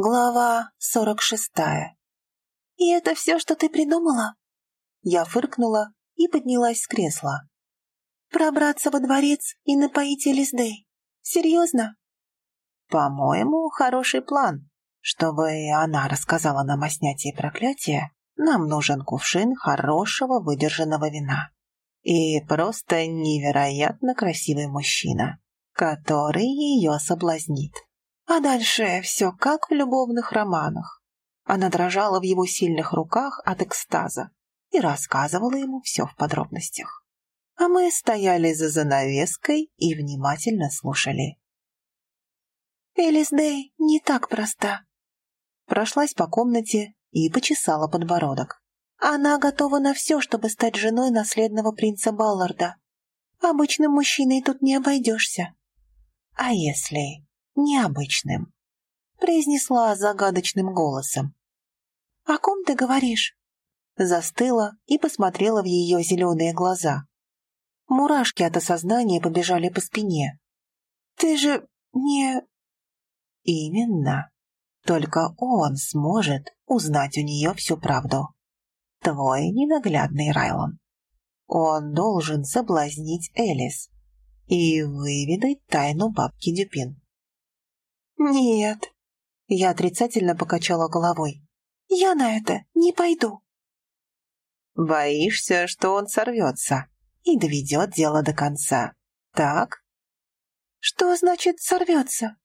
Глава сорок шестая. «И это все, что ты придумала?» Я фыркнула и поднялась с кресла. «Пробраться во дворец и напоить Элиздей? Серьезно?» «По-моему, хороший план. Чтобы она рассказала нам о снятии проклятия, нам нужен кувшин хорошего выдержанного вина. И просто невероятно красивый мужчина, который ее соблазнит. А дальше все как в любовных романах. Она дрожала в его сильных руках от экстаза и рассказывала ему все в подробностях. А мы стояли за занавеской и внимательно слушали. «Элис Дэй не так проста», прошлась по комнате и почесала подбородок. Она готова на все, чтобы стать женой наследного принца Балларда. Обычным мужчиной тут не обойдешься. А если необычным, произнесла загадочным голосом. «О ком ты говоришь?» Застыла и посмотрела в ее зеленые глаза. Мурашки от осознания побежали по спине. «Ты же не...» «Именно. Только он сможет узнать у нее всю правду. Твой ненаглядный Райлон. Он должен соблазнить Элис и выведать тайну бабки Дюпин. «Нет». Я отрицательно покачала головой. «Я на это не пойду». «Боишься, что он сорвется и доведет дело до конца, так?» «Что значит «сорвется»?»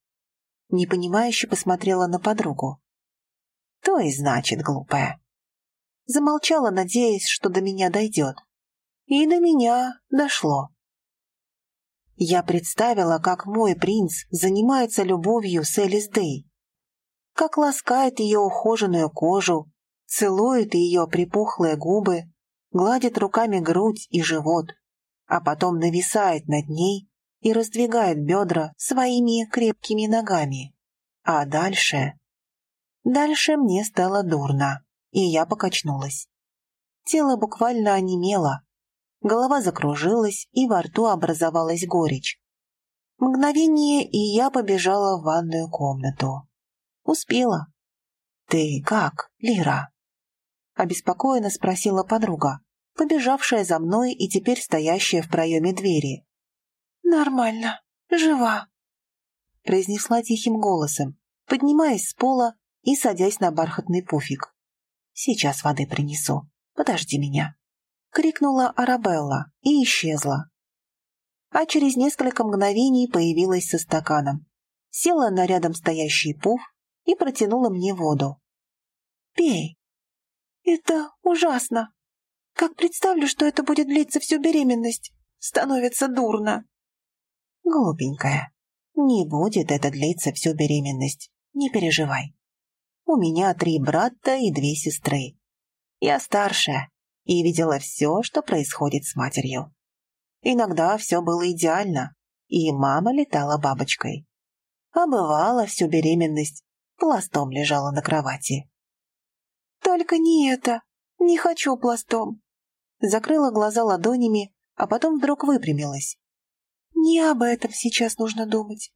Непонимающе посмотрела на подругу. «То и значит, глупая». Замолчала, надеясь, что до меня дойдет. И до меня дошло. Я представила, как мой принц занимается любовью с Элис Дэй. Как ласкает ее ухоженную кожу, целует ее припухлые губы, гладит руками грудь и живот, а потом нависает над ней и раздвигает бедра своими крепкими ногами. А дальше... Дальше мне стало дурно, и я покачнулась. Тело буквально онемело, голова закружилась, и во рту образовалась горечь. Мгновение, и я побежала в ванную комнату. Успела. «Ты как, Лира?» Обеспокоенно спросила подруга, побежавшая за мной и теперь стоящая в проеме двери. «Нормально, жива», произнесла тихим голосом, поднимаясь с пола и садясь на бархатный пуфик. «Сейчас воды принесу. Подожди меня» крикнула Арабелла и исчезла. А через несколько мгновений появилась со стаканом, села на рядом стоящий пуф и протянула мне воду. «Пей». «Это ужасно. Как представлю, что это будет длиться всю беременность, становится дурно». «Глупенькая, не будет это длиться всю беременность, не переживай. У меня три брата и две сестры. Я старшая, и видела все, что происходит с матерью. Иногда все было идеально, и мама летала бабочкой. А бывало всю беременность пластом лежала на кровати. «Только не это! Не хочу пластом!» Закрыла глаза ладонями, а потом вдруг выпрямилась. «Не об этом сейчас нужно думать».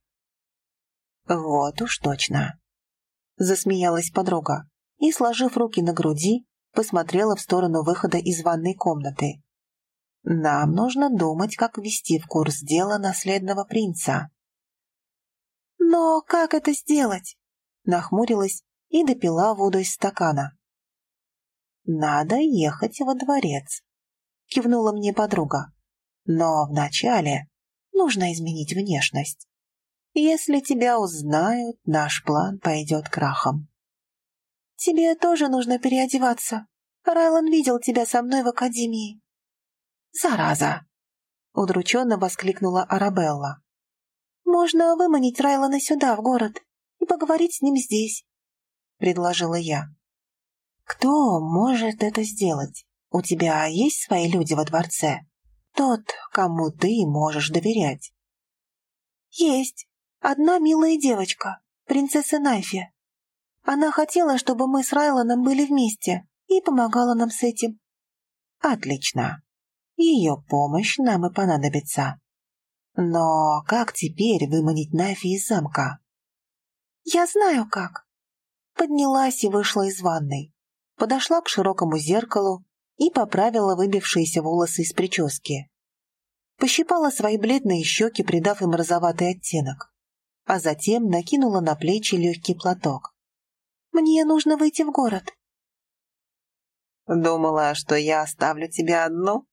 «Вот уж точно!» Засмеялась подруга и, сложив руки на груди, посмотрела в сторону выхода из ванной комнаты. «Нам нужно думать, как ввести в курс дела наследного принца». «Но как это сделать?» Нахмурилась и допила воду из стакана. «Надо ехать во дворец», — кивнула мне подруга. «Но вначале нужно изменить внешность. Если тебя узнают, наш план пойдет крахом». «Тебе тоже нужно переодеваться. Райлан видел тебя со мной в академии». «Зараза!» — удрученно воскликнула Арабелла. «Можно выманить Райлана сюда, в город, и поговорить с ним здесь», — предложила я. «Кто может это сделать? У тебя есть свои люди во дворце? Тот, кому ты можешь доверять?» «Есть. Одна милая девочка, принцесса Найфи. Она хотела, чтобы мы с Райланом были вместе и помогала нам с этим. Отлично. Ее помощь нам и понадобится. Но как теперь выманить Нафи из замка? Я знаю как. Поднялась и вышла из ванной. Подошла к широкому зеркалу и поправила выбившиеся волосы из прически. Пощипала свои бледные щеки, придав им розоватый оттенок, а затем накинула на плечи легкий платок. «Мне нужно выйти в город». «Думала, что я оставлю тебя одну?»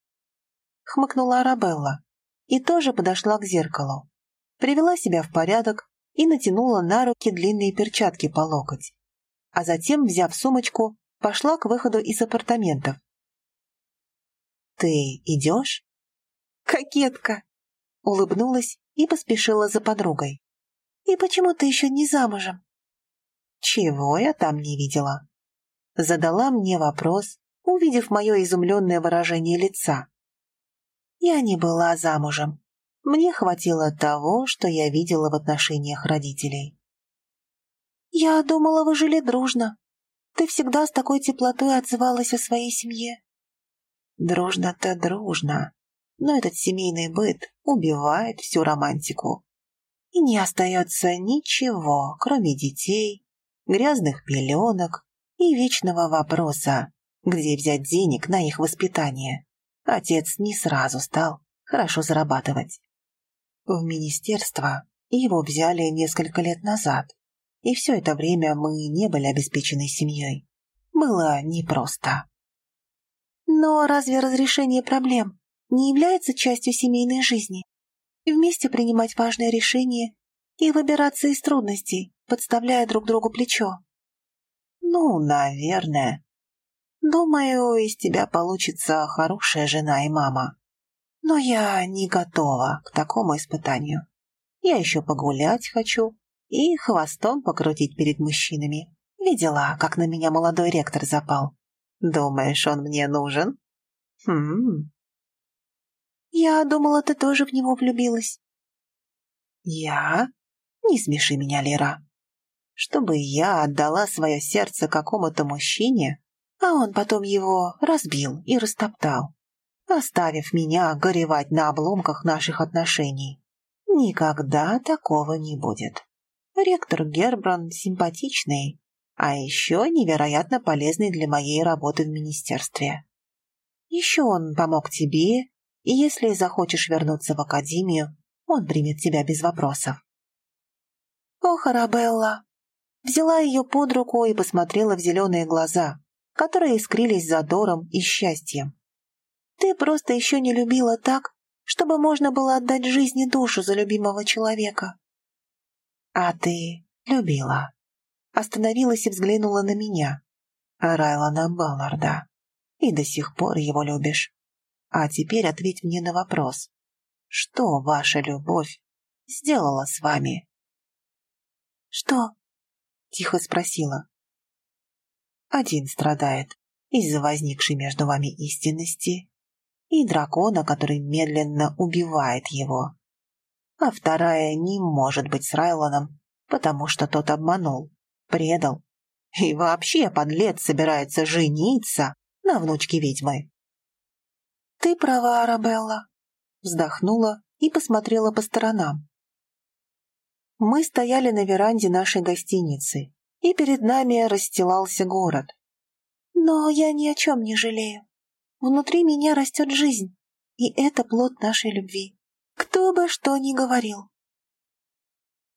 хмыкнула Арабелла и тоже подошла к зеркалу. Привела себя в порядок и натянула на руки длинные перчатки по локоть. А затем, взяв сумочку, пошла к выходу из апартаментов. «Ты идешь?» «Кокетка!» Улыбнулась и поспешила за подругой. «И почему ты еще не замужем?» «Чего я там не видела?» Задала мне вопрос, увидев мое изумленное выражение лица. Я не была замужем. Мне хватило того, что я видела в отношениях родителей. «Я думала, вы жили дружно. Ты всегда с такой теплотой отзывалась о своей семье». «Дружно-то дружно, но этот семейный быт убивает всю романтику. И не остается ничего, кроме детей, грязных пеленок и вечного вопроса, где взять денег на их воспитание. Отец не сразу стал хорошо зарабатывать. В министерство его взяли несколько лет назад, и все это время мы не были обеспечены семьей. Было непросто. Но разве разрешение проблем не является частью семейной жизни? Вместе принимать важные решения и выбираться из трудностей, подставляя друг другу плечо? Ну, наверное, Думаю, из тебя получится хорошая жена и мама. Но я не готова к такому испытанию. Я еще погулять хочу и хвостом покрутить перед мужчинами. Видела, как на меня молодой ректор запал. Думаешь, он мне нужен? Хм. Я думала, ты тоже в него влюбилась. Я? Не смеши меня, Лера. Чтобы я отдала свое сердце какому-то мужчине, а он потом его разбил и растоптал, оставив меня горевать на обломках наших отношений. Никогда такого не будет. Ректор Гербран симпатичный, а еще невероятно полезный для моей работы в министерстве. Еще он помог тебе, и если захочешь вернуться в академию, он примет тебя без вопросов. Ох, Арабелла! Взяла ее под руку и посмотрела в зеленые глаза, которые искрились задором и счастьем. Ты просто еще не любила так, чтобы можно было отдать жизнь и душу за любимого человека. А ты любила. Остановилась и взглянула на меня. Райлана Балларда. И до сих пор его любишь. А теперь ответь мне на вопрос. Что ваша любовь сделала с вами? Что? Тихо спросила один страдает из-за возникшей между вами истинности и дракона, который медленно убивает его. А вторая не может быть с Райлоном, потому что тот обманул, предал. И вообще подлец собирается жениться на внучке ведьмы. «Ты права, Арабелла», — вздохнула и посмотрела по сторонам. Мы стояли на веранде нашей гостиницы, и перед нами расстилался город. Но я ни о чем не жалею. Внутри меня растет жизнь, и это плод нашей любви. Кто бы что ни говорил.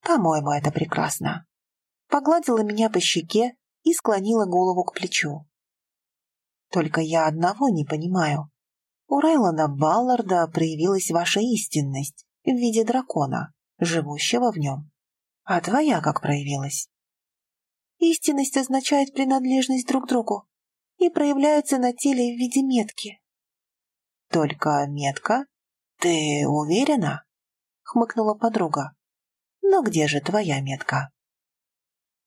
По-моему, это прекрасно. Погладила меня по щеке и склонила голову к плечу. Только я одного не понимаю. У Райлона Балларда проявилась ваша истинность в виде дракона, живущего в нем. А твоя как проявилась? Истинность означает принадлежность друг другу и проявляется на теле в виде метки. «Только метка? Ты уверена?» — хмыкнула подруга. «Но где же твоя метка?»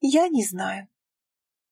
«Я не знаю»,